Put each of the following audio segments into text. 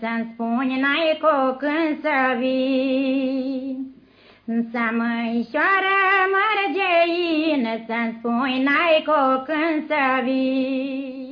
să-mi spuni n-ai cu când să vii. Să măișoară mărgeină, să-mi spui n-ai cu când să vii.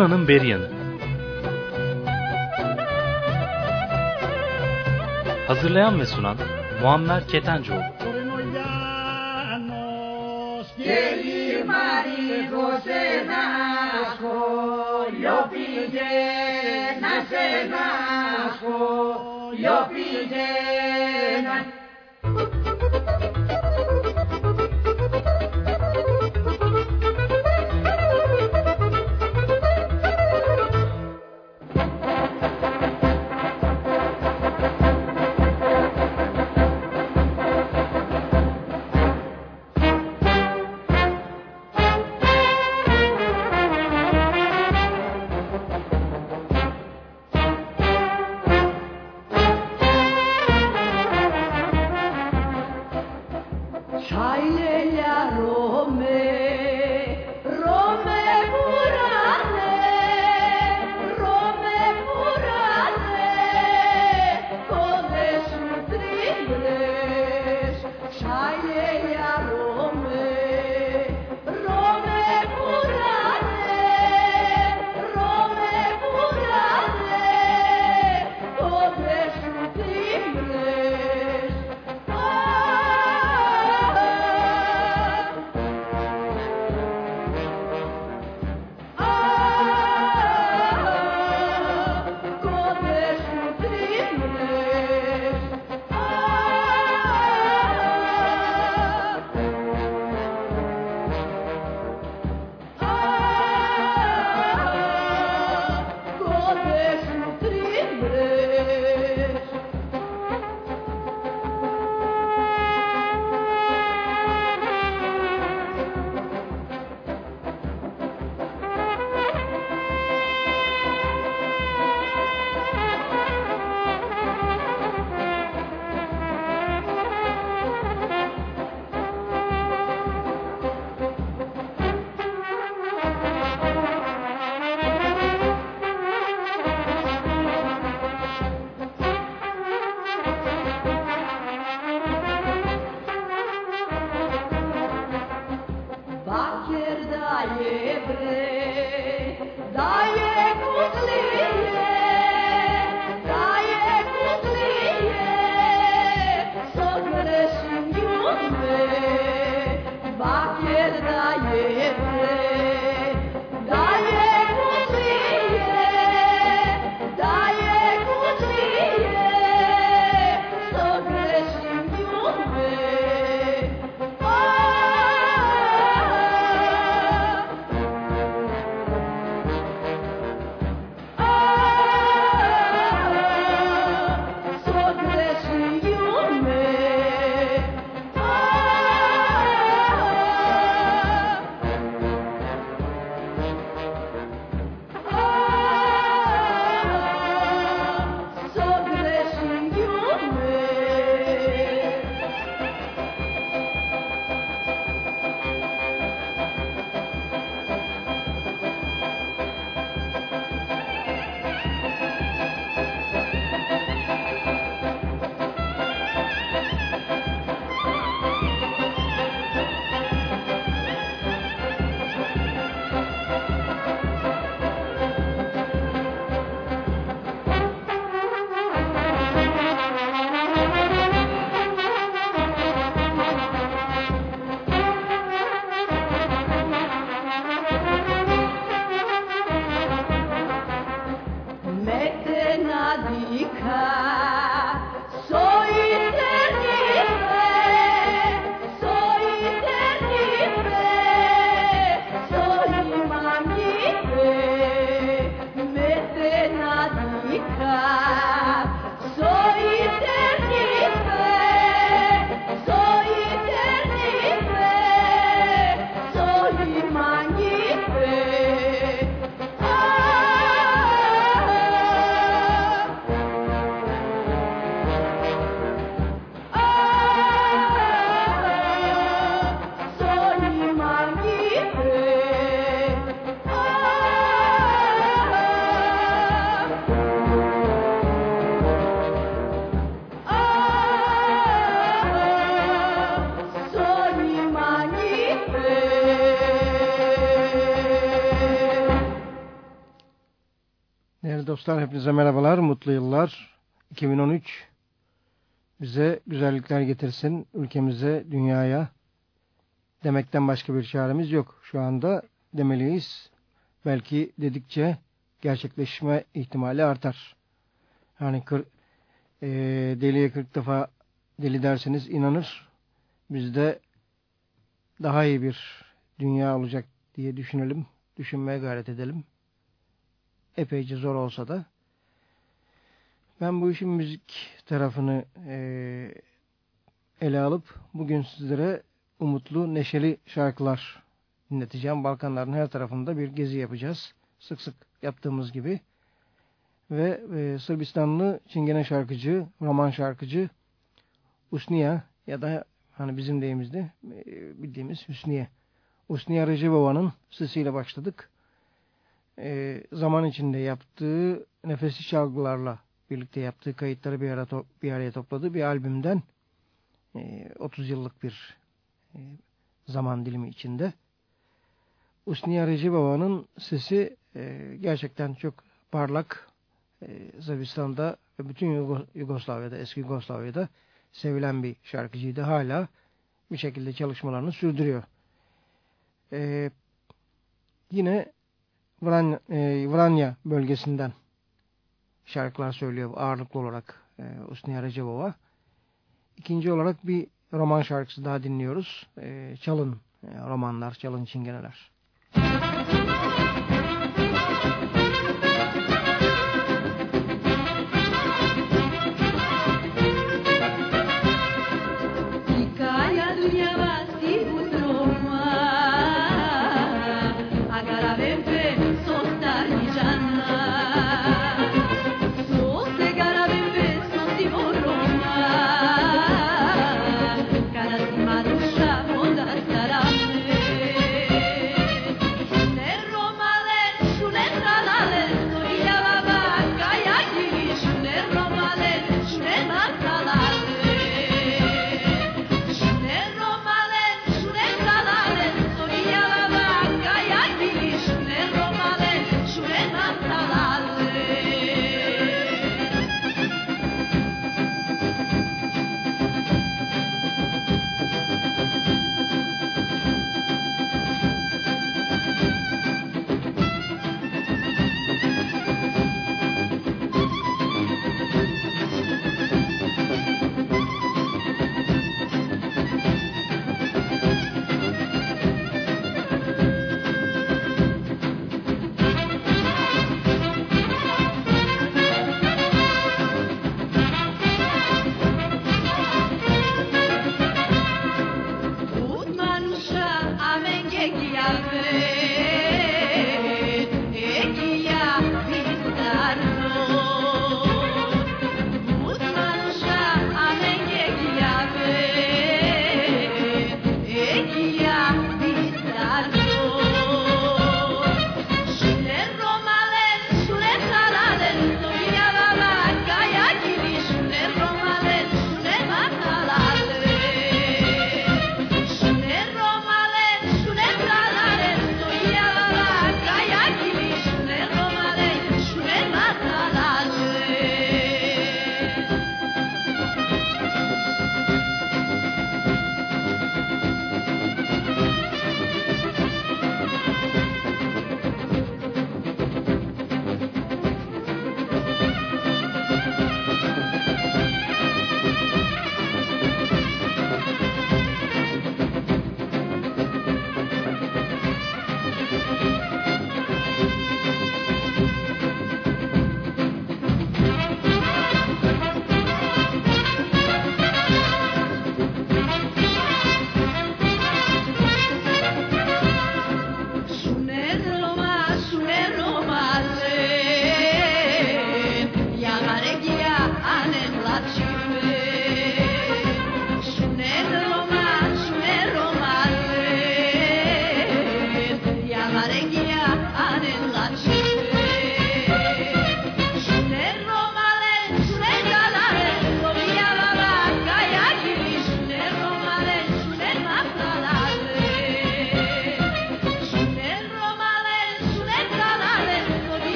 Tuna'nın beri. Hazırlayan ve sunan Muammer Ketencoğlu. Yo pillé, sevdayı bırak. Dostlar hepinize merhabalar, mutlu yıllar. 2013 bize güzellikler getirsin, ülkemize, dünyaya demekten başka bir çaremiz yok. Şu anda demeliyiz. Belki dedikçe gerçekleşme ihtimali artar. Yani kır, e, deliye 40 defa deli derseniz inanır. Biz de daha iyi bir dünya olacak diye düşünelim, düşünmeye gayret edelim epeyce zor olsa da ben bu işin müzik tarafını e, ele alıp bugün sizlere umutlu, neşeli şarkılar dinleteceğim. Balkanların her tarafında bir gezi yapacağız. Sık sık yaptığımız gibi. Ve e, Sırbistanlı Çingene şarkıcı, roman şarkıcı Usniya ya da hani bizim deyimizde e, bildiğimiz Hüsniye. Usniya Recepova'nın sesiyle başladık e, zaman içinde yaptığı nefesli çalgılarla birlikte yaptığı kayıtları bir, ara bir araya topladığı bir albümden e, 30 yıllık bir e, zaman dilimi içinde. Usniya Recepova'nın sesi e, gerçekten çok parlak. E, Sırbistan'da ve bütün Yugoslavya'da, eski Yugoslavya'da sevilen bir şarkıcıydı. Hala bir şekilde çalışmalarını sürdürüyor. E, yine Vranya, e, Vranya bölgesinden şarkılar söylüyor ağırlıklı olarak e, Usniya Recepova. İkinci olarak bir roman şarkısı daha dinliyoruz. E, çalın e, romanlar, çalın çingeneler.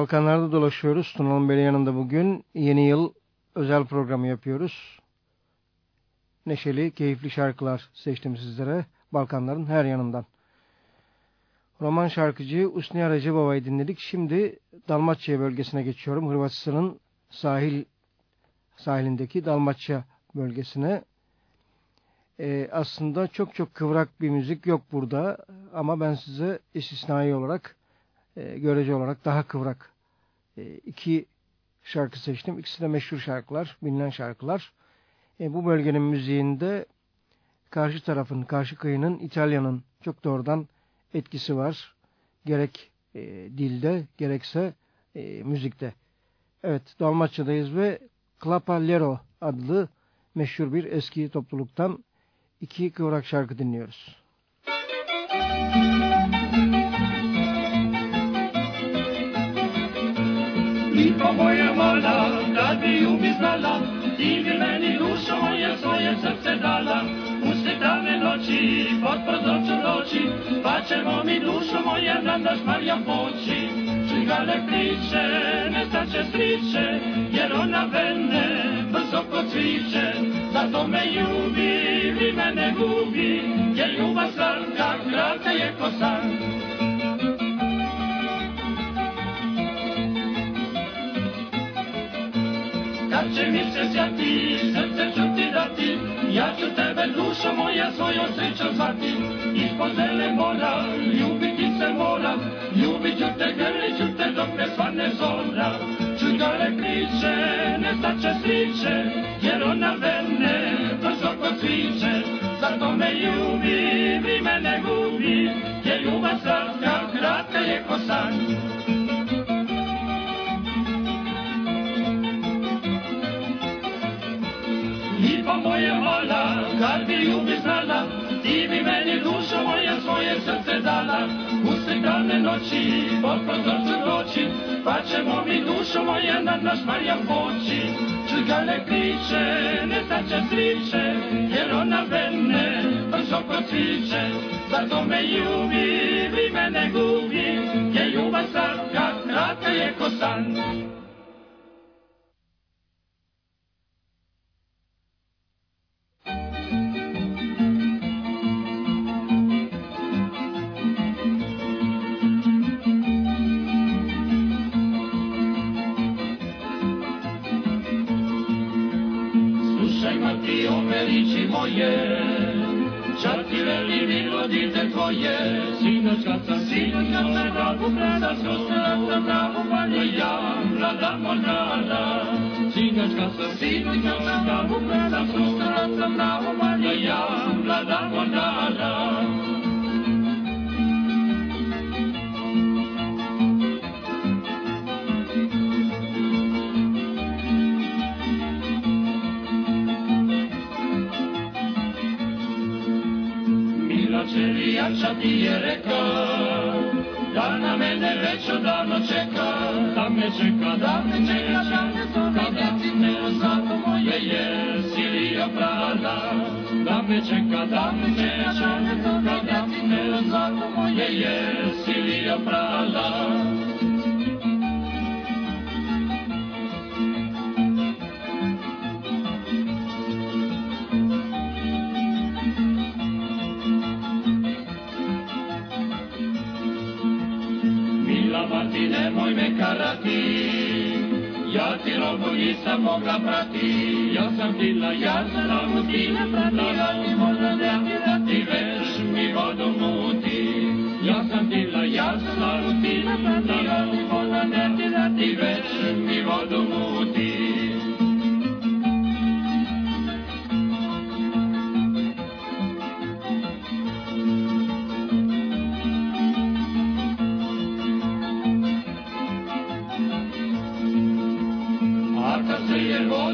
Balkanlarda dolaşıyoruz. Tuna'nın Bey'in yanında bugün yeni yıl özel programı yapıyoruz. Neşeli, keyifli şarkılar seçtim sizlere Balkanların her yanından. Roman şarkıcı Usni Aracı dinledik. Şimdi Dalmaçya bölgesine geçiyorum. Hırvatistan'ın sahil sahilindeki Dalmaçya bölgesine. Ee, aslında çok çok kıvrak bir müzik yok burada ama ben size istisnai olarak e, görece olarak daha kıvrak iki şarkı seçtim. İkisi de meşhur şarkılar, bilinen şarkılar. E, bu bölgenin müziğinde karşı tarafın, karşı kıyının İtalya'nın çok doğrudan etkisi var. Gerek e, dilde gerekse e, müzikte. Evet Dalmaçya'dayız ve Clapallero adlı meşhur bir eski topluluktan iki kıvrak şarkı dinliyoruz. moja mala, da bi ubiznala, ti bi meni dušo moje svoje srce dala. U svetane noći, pod prozorčom noći, pa ćemo mi dušo moje na naš Marjan poći. Čigale priče, ne staće striče, jer ona vene brzo procviče. Zato me ljubi, vi mene gubi, jer ljubav slanka, kratka je kosan. Kad će mi se sjati, srce ću ti dati, ja ću tebe dušo moja svojom srećom zvati. Ispod zele mora, ljubiti se mora, ljubit ću te, grlit ću te dok ne svane zora. Čuj gale kriče, ne staće sliče, jer ona vene brzo kod cviče. Zato me ljubi, vi mene gubi, jer ljubav slatka, kratka je ko san. Mala, kad bi ljubi znala, ti bi meni dušo moja svoje srce dala. U stekane noći, pod prozorcu noći, pa ćemo mi dušo moja na naš Marijan poći. Čugale kriče, ne staće sriče, jer ona mene brzo cviče. Zato me ljubi, vi mene gubi, je ljubav sad, kratka je ko san. Troje. Chattiveli vil og dit til Troje. Synerskatta, synerskatta, da på fredag, skosternatta, da på fredag, ja, blada, monada. Synerskatta, synerskatta, da på fredag, skosternatta, da på fredag, ja, blada, monada. ce viața ti e recă. Doamna mele veciu, ne cecă, doamne cecă, doamne cecă, doamne cecă, doamne cecă, moje jest silio prana. Doamne cecă, doamne cecă, doamne cecă, doamne cecă, moje jest silio prana. Da me zove, da ti prada. nisam mogla prati, ja sam bila, ja sam bila pratila, ti možda ne da ti veš mi vodu muti. Ja sam bila, ja sam bila pratila, ti možda ne da ti veš mi vodu muti.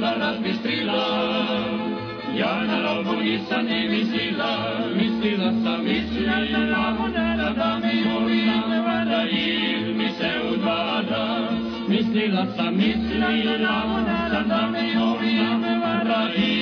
ona bistrila Ja na robu nisam ni mislila, mislila sam, mislila ja na monera da mi volila, vada. il mi se udvada. Mislila sam, mislila na monera da mi volila, da il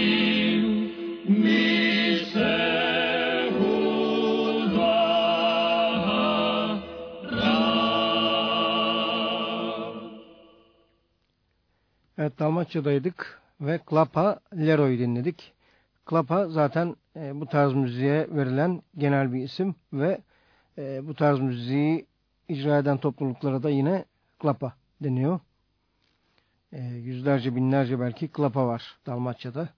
Evet Dalmaçya'daydık ve Klapa Leroy dinledik. Klapa zaten e, bu tarz müziğe verilen genel bir isim ve e, bu tarz müziği icra eden topluluklara da yine Klapa deniyor. E, yüzlerce binlerce belki Klapa var Dalmaçya'da.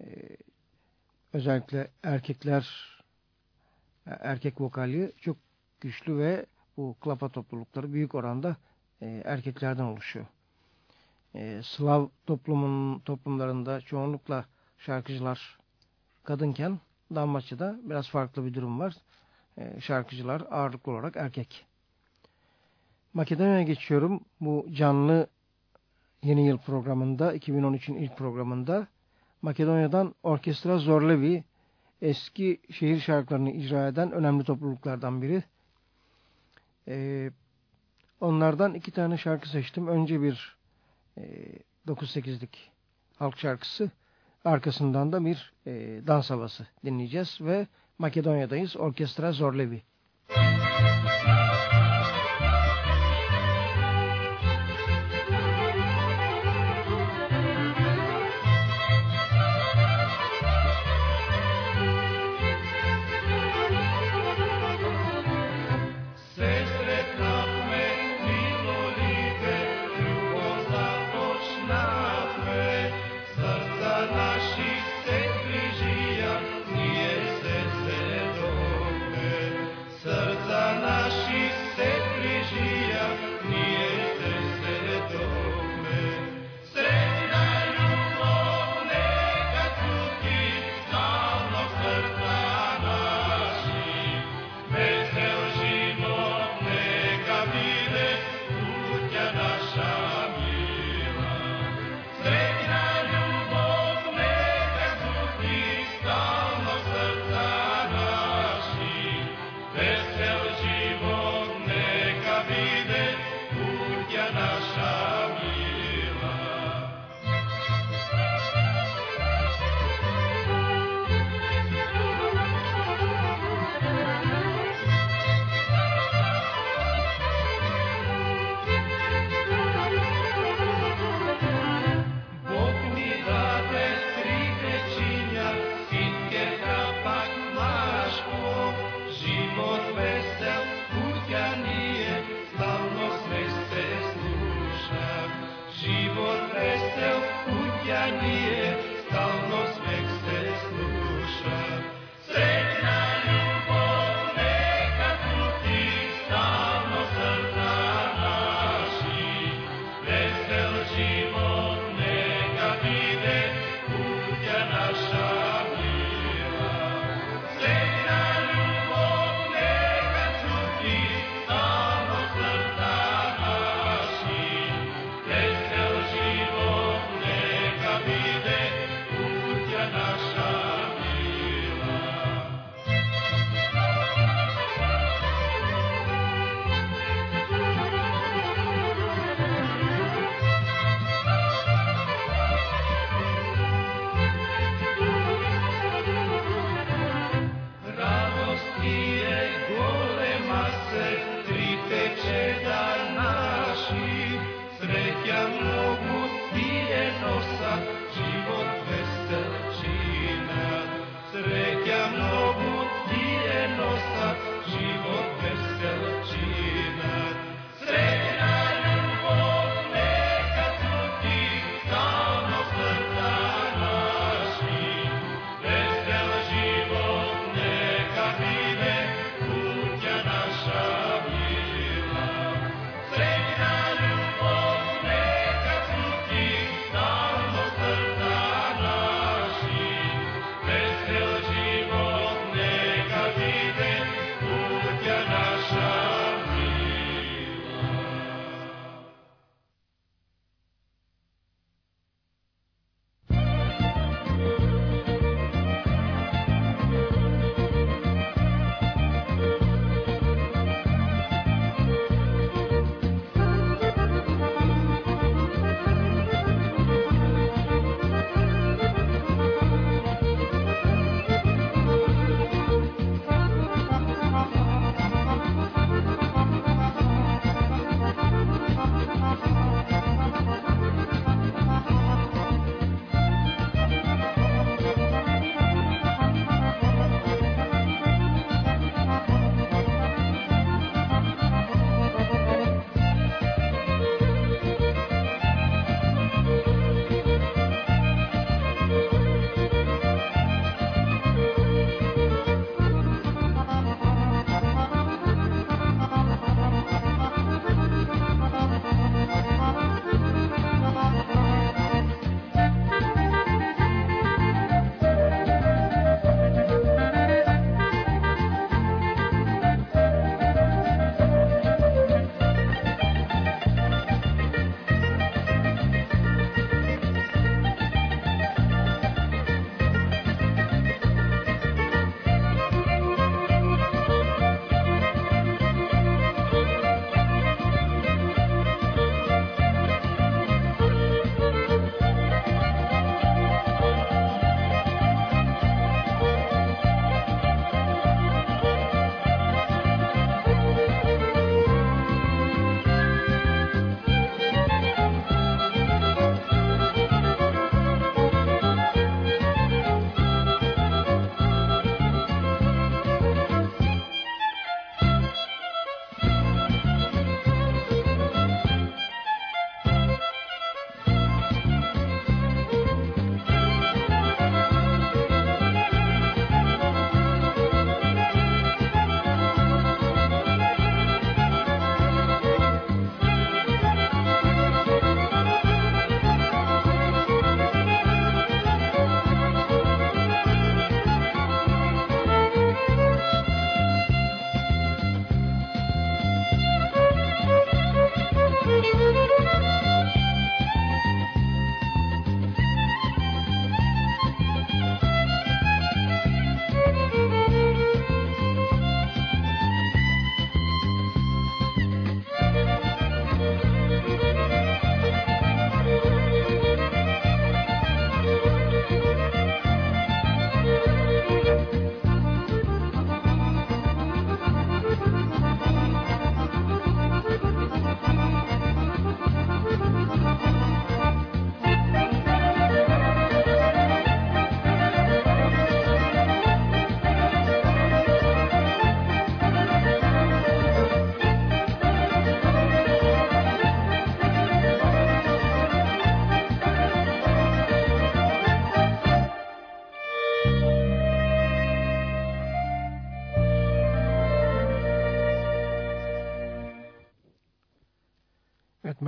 E, özellikle erkekler erkek vokali çok güçlü ve bu Klapa toplulukları büyük oranda e, erkeklerden oluşuyor e, Slav toplumun toplumlarında çoğunlukla şarkıcılar kadınken Dalmaçya'da biraz farklı bir durum var. E, şarkıcılar ağırlıklı olarak erkek. Makedonya'ya geçiyorum. Bu canlı yeni yıl programında 2013'ün ilk programında Makedonya'dan Orkestra Zorlevi eski şehir şarkılarını icra eden önemli topluluklardan biri. Ee, onlardan iki tane şarkı seçtim. Önce bir 9-8'lik halk şarkısı. Arkasından da bir e, dans havası dinleyeceğiz ve Makedonya'dayız. Orkestra Zorlevi.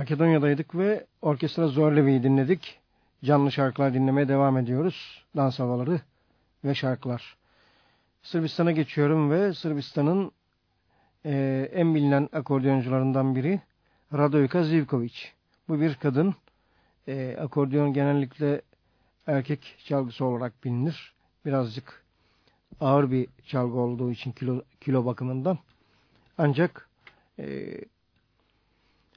Makedonya'daydık ve orkestra Zorlevi'yi dinledik. Canlı şarkılar dinlemeye devam ediyoruz. Dans havaları ve şarkılar. Sırbistan'a geçiyorum ve Sırbistan'ın e, en bilinen akordeoncularından biri Radojka Zivkovic. Bu bir kadın. E, akordeon genellikle erkek çalgısı olarak bilinir. Birazcık ağır bir çalgı olduğu için kilo, kilo bakımından. Ancak e,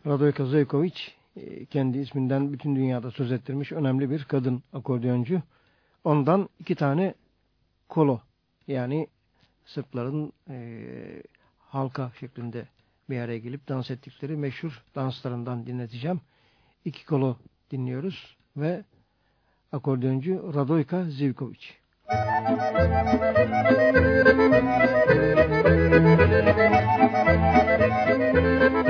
Radoyka Zeykovic e, kendi isminden bütün dünyada söz ettirmiş önemli bir kadın akordeoncu. Ondan iki tane kolo yani Sırpların e, halka şeklinde bir araya gelip dans ettikleri meşhur danslarından dinleteceğim. İki kolo dinliyoruz ve akordeoncu Radoyka Zivkovic. Müzik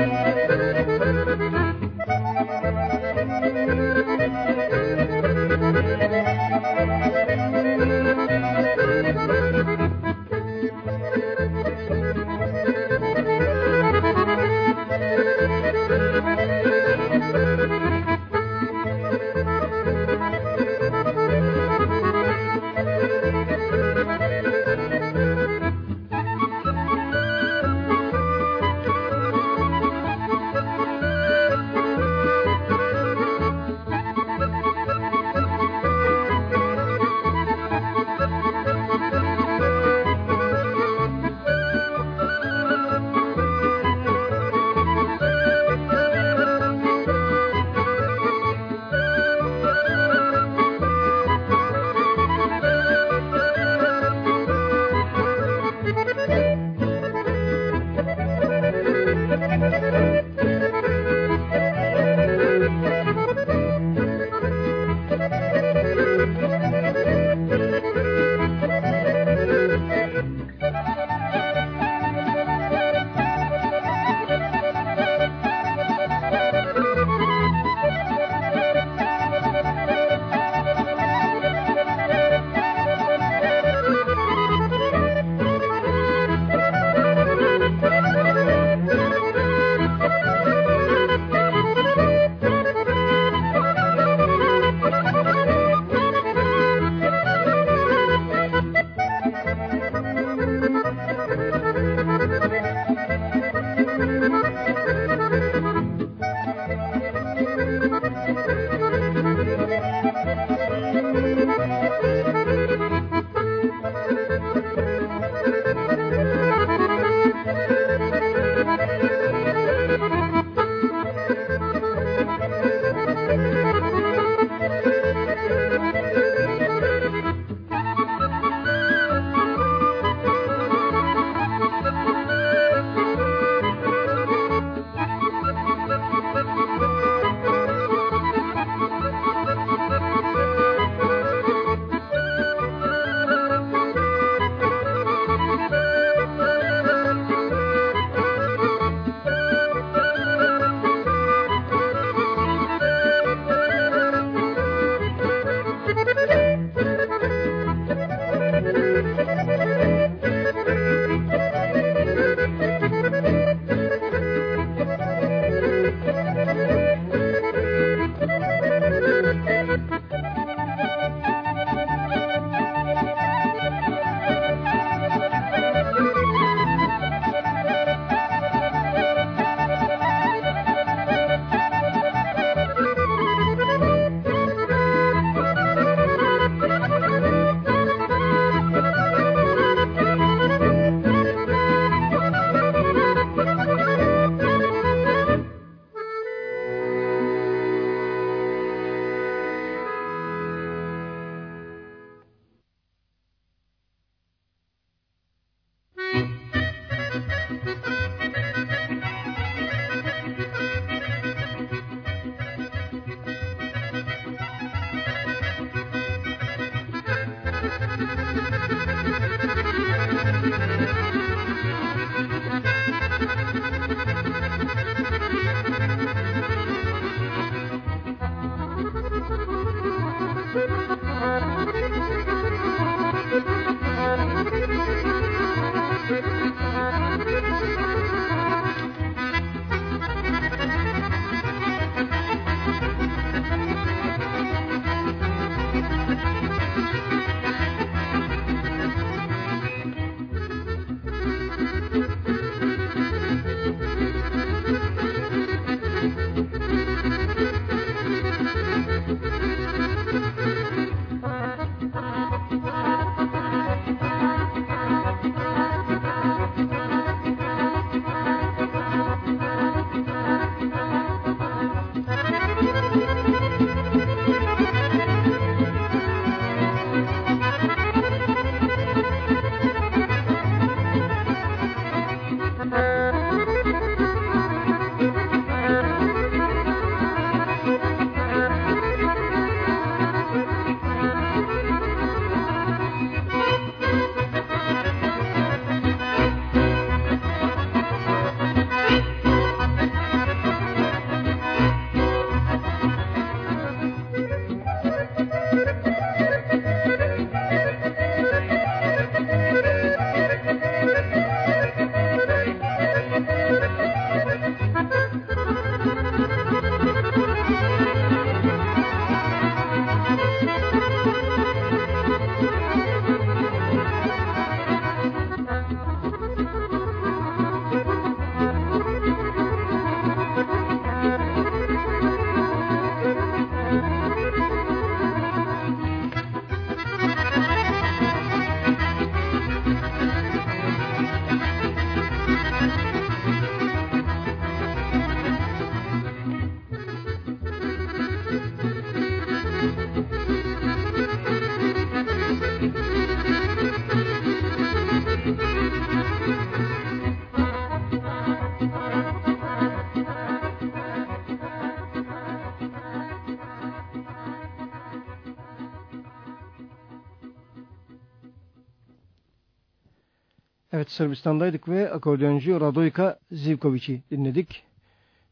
Sırbistan'daydık ve akordeoncu Radojka Zivkovic'i dinledik.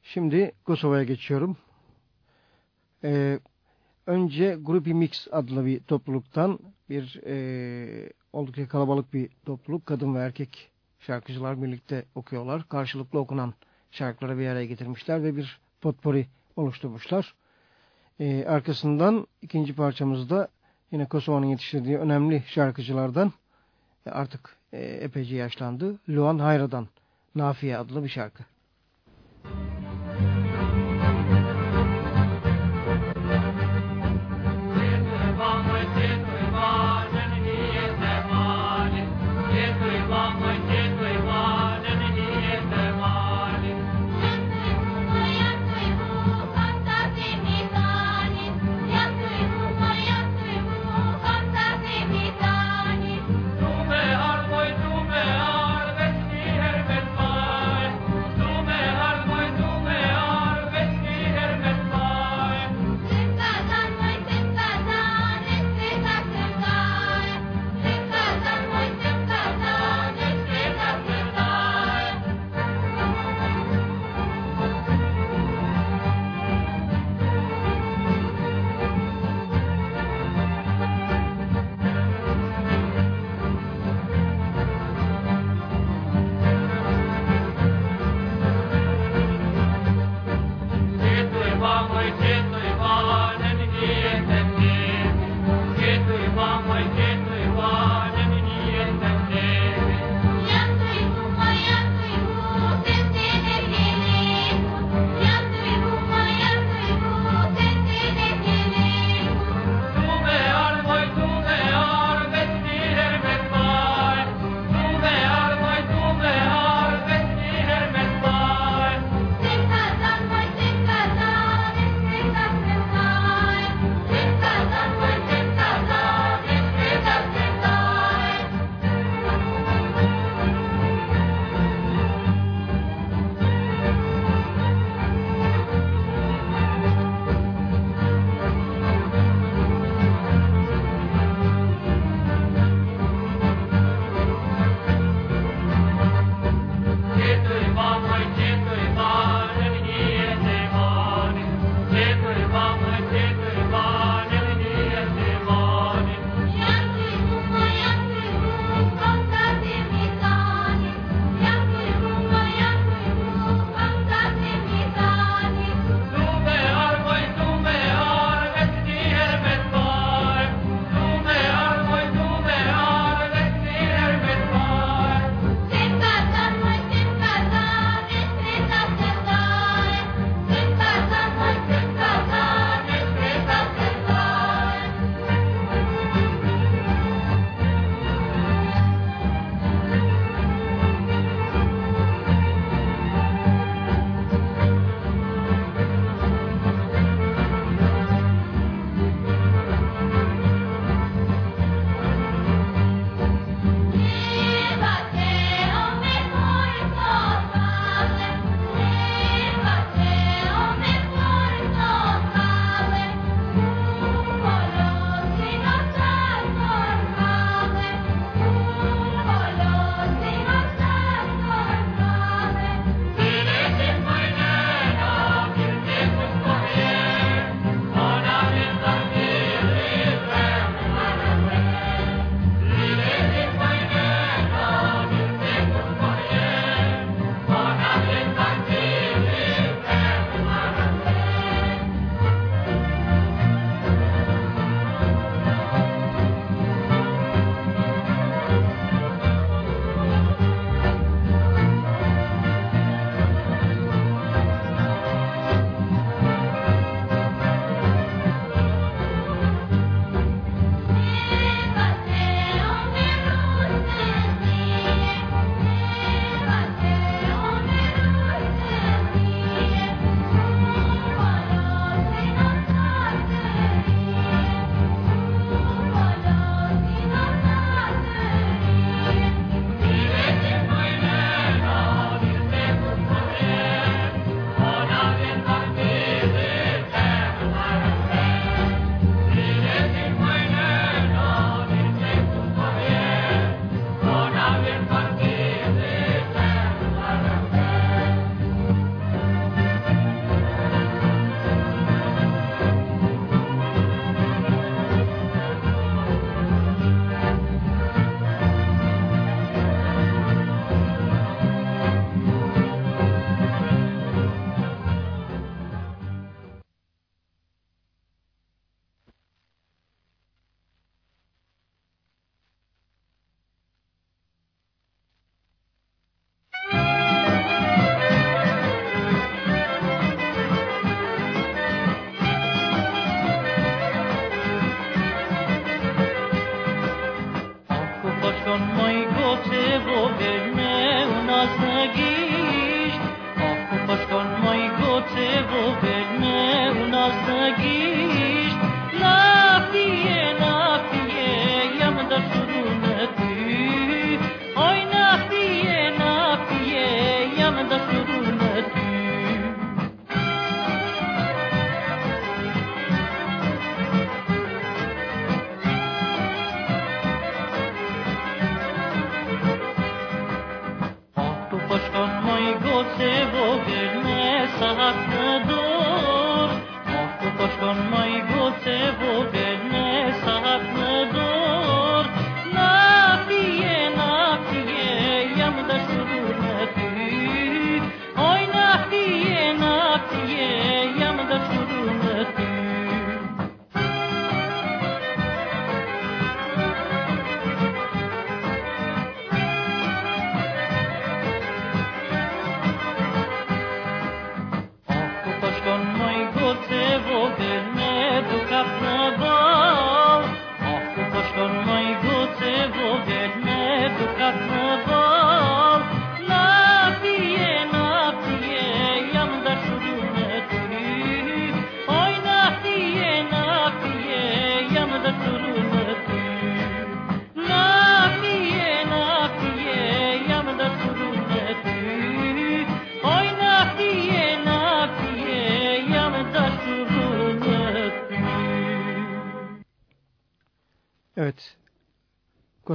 Şimdi Kosova'ya geçiyorum. Ee, önce Grupi Mix adlı bir topluluktan bir e, oldukça kalabalık bir topluluk. Kadın ve erkek şarkıcılar birlikte okuyorlar. Karşılıklı okunan şarkıları bir araya getirmişler ve bir potpori oluşturmuşlar. Ee, arkasından ikinci parçamızda yine Kosova'nın yetiştirdiği önemli şarkıcılardan artık e, epeyce yaşlandı. Luan Hayra'dan Nafiye adlı bir şarkı.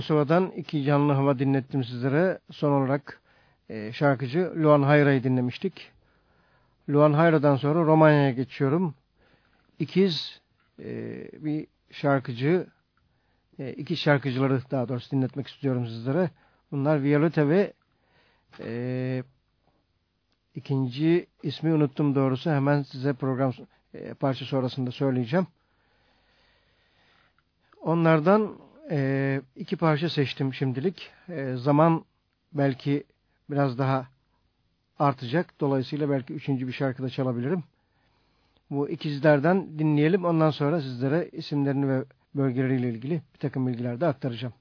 Kosova'dan iki canlı hava dinlettim sizlere. Son olarak e, şarkıcı Luan Hayra'yı dinlemiştik. Luan Hayra'dan sonra Romanya'ya geçiyorum. İkiz e, bir şarkıcı, e, iki şarkıcıları daha doğrusu dinletmek istiyorum sizlere. Bunlar Violeta ve e, ikinci ismi unuttum doğrusu. Hemen size program e, parça sonrasında söyleyeceğim. Onlardan e, iki parça seçtim şimdilik. E, zaman belki biraz daha artacak. Dolayısıyla belki üçüncü bir şarkı da çalabilirim. Bu ikizlerden dinleyelim. Ondan sonra sizlere isimlerini ve bölgeleriyle ilgili bir takım bilgiler de aktaracağım.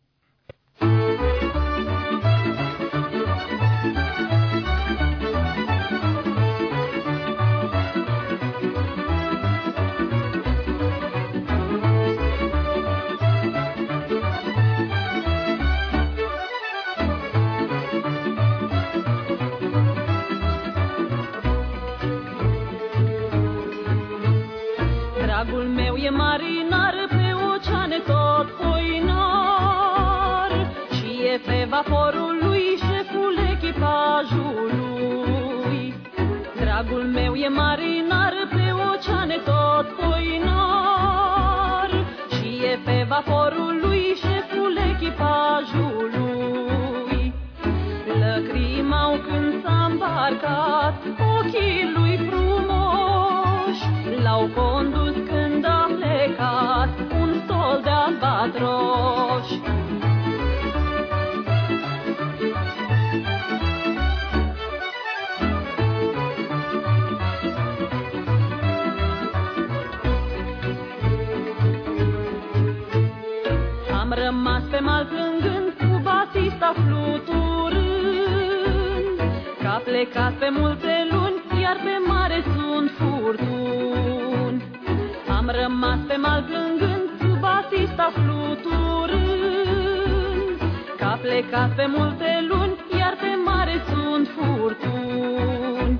Vaporul lui, șeful echipajului. Dragul meu e marinar, pe oceane tot poinar. Și e pe vaporul lui, șeful echipajului. Lăcrimau când s-a îmbarcat, ochii lui frumoși. L-au condus când a plecat, un stol de albatroși. Pe mal plângând cu batista fluturând, Ca plecat pe multe luni, iar pe mare sunt furtuni. Am rămas pe mal plângând cu batista fluturând, Ca plecat pe multe luni, iar pe mare sunt furtuni.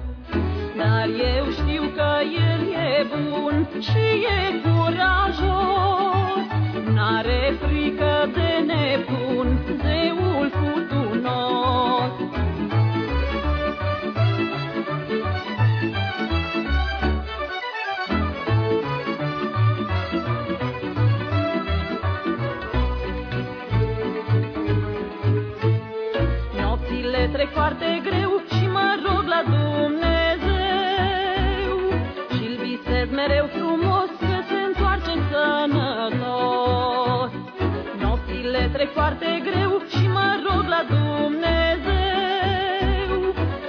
Dar eu știu că el e bun și e curajos, N-are frică de nebun, zeul furtunos. Nopțile trec foarte greu foarte greu și mă rog la Dumnezeu.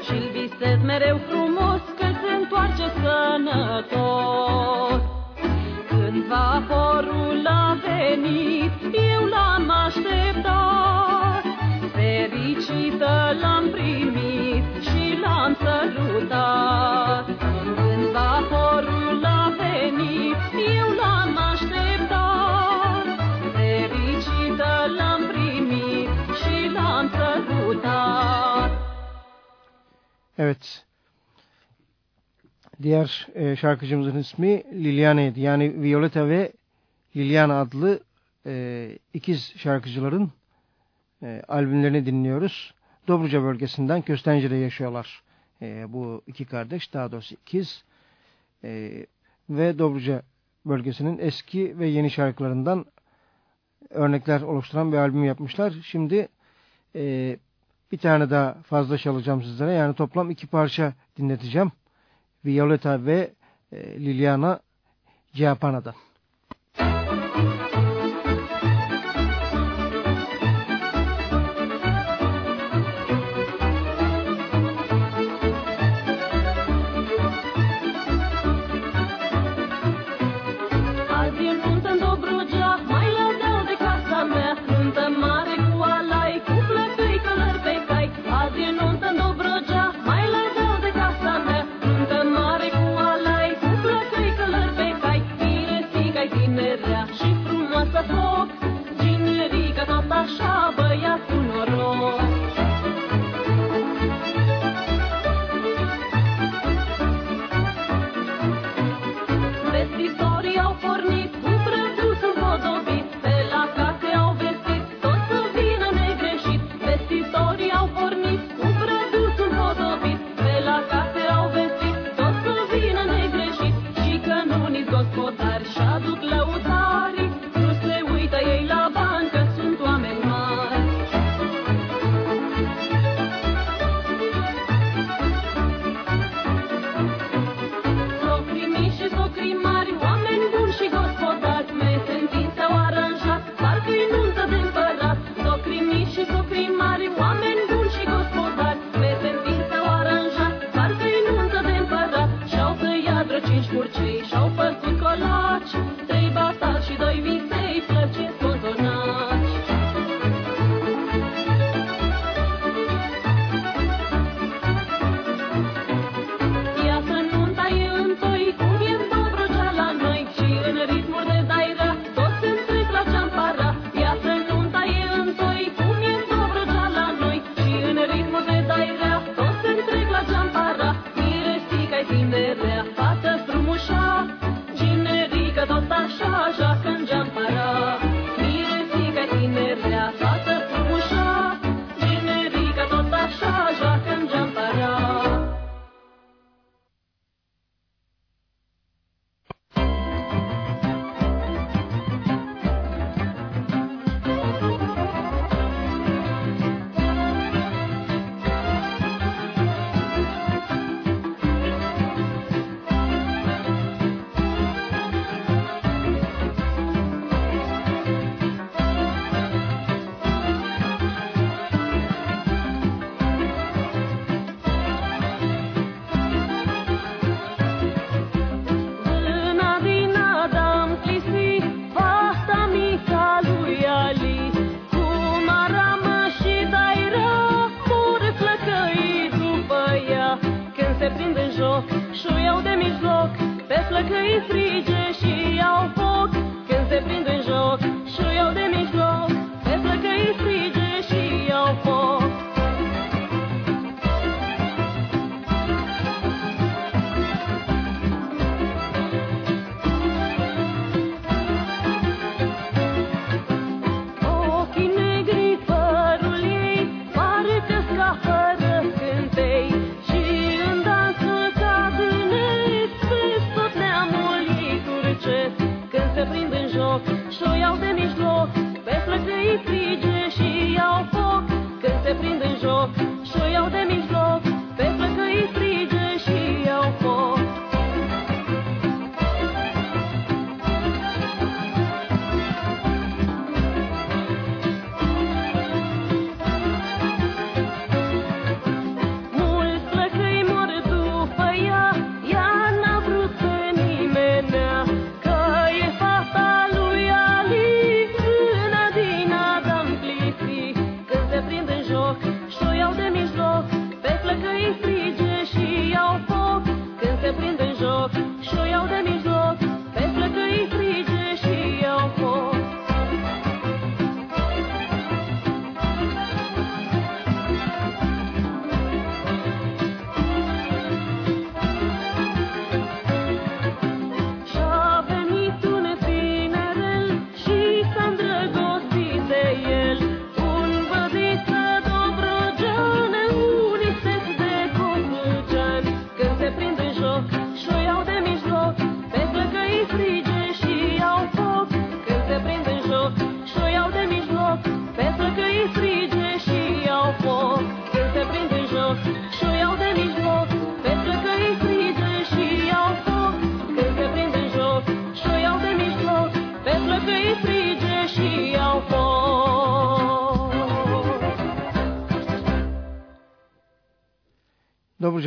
Și-l visez mereu frumos că se întoarce sănătos. Când vaporul a venit, eu l-am așteptat. Fericită l-am primit și l-am sărutat Evet. Diğer e, şarkıcımızın ismi Liliana'ydı. Yani Violeta ve Liliana adlı e, ikiz şarkıcıların e, albümlerini dinliyoruz. Dobruca bölgesinden Köstence'de yaşıyorlar. E, bu iki kardeş daha doğrusu ikiz. E, ve Dobruca bölgesinin eski ve yeni şarkılarından örnekler oluşturan bir albüm yapmışlar. Şimdi e, bir tane daha fazla çalacağım sizlere. Yani toplam iki parça dinleteceğim. Violeta ve e, Liliana Giapana'dan. mari, oameni buni și gospodari.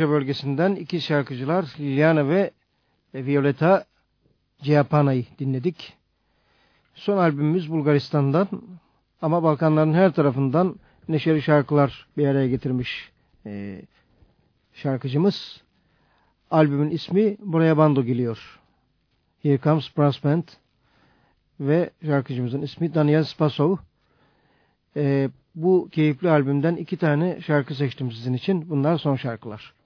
Dobruca bölgesinden iki şarkıcılar Liliana ve Violeta Ciapana'yı dinledik. Son albümümüz Bulgaristan'dan ama Balkanların her tarafından neşeli şarkılar bir araya getirmiş e, şarkıcımız. Albümün ismi Buraya Bando geliyor. Here Comes Brass Band ve şarkıcımızın ismi Daniel Spasov. E, bu keyifli albümden iki tane şarkı seçtim sizin için. Bunlar son şarkılar.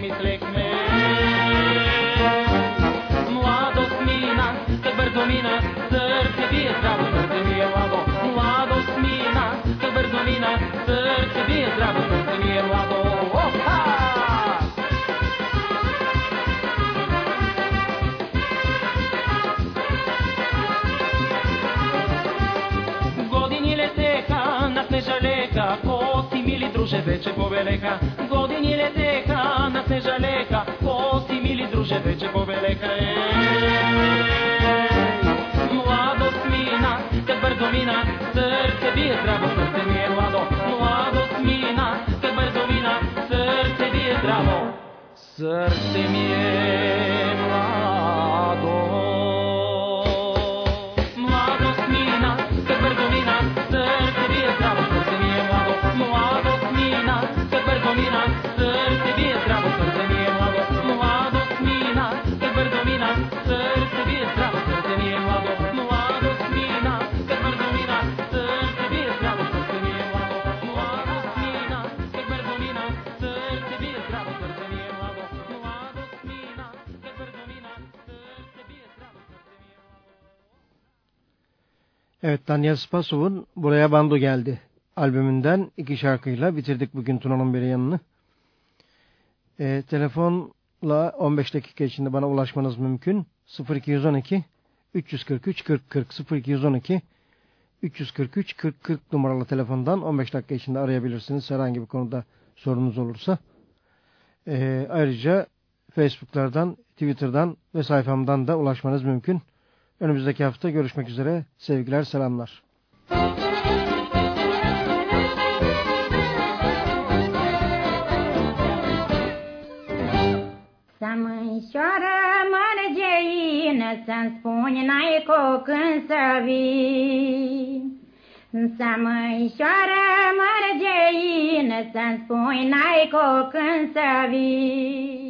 си мислехме. Младост мина, как бързо мина, сърце бие здраво, сърце бие лабо. Младост мина, как бързо мина, сърце бие здраво, сърце бие лабо. Години летеха, нас не жалеха, вече повелека. Години летека на Снежалека, коси мили друже, вече повелека. Е, младост мина, как бързо мина, сърце бие здраво, сърце ми е младо. Младост мина, как бързо мина, сърце бие здраво, сърце ми е младо. Evet Daniel Spasov'un Buraya Bando Geldi albümünden iki şarkıyla bitirdik bugün Tuna'nın bir yanını. Ee, telefonla 15 dakika içinde bana ulaşmanız mümkün. 0212 343 40 40 0212 343 40 40 numaralı telefondan 15 dakika içinde arayabilirsiniz herhangi bir konuda sorunuz olursa. Ee, ayrıca Facebook'lardan, Twitter'dan ve sayfamdan da ulaşmanız mümkün. Önümüzdeki hafta görüşmek üzere. Sevgiler, selamlar. Să mărgeină, Să-mi spuni n-ai cu când să vii. Să mărgeină, Să-mi spuni n-ai cu când să vii.